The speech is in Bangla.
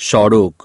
সড়ক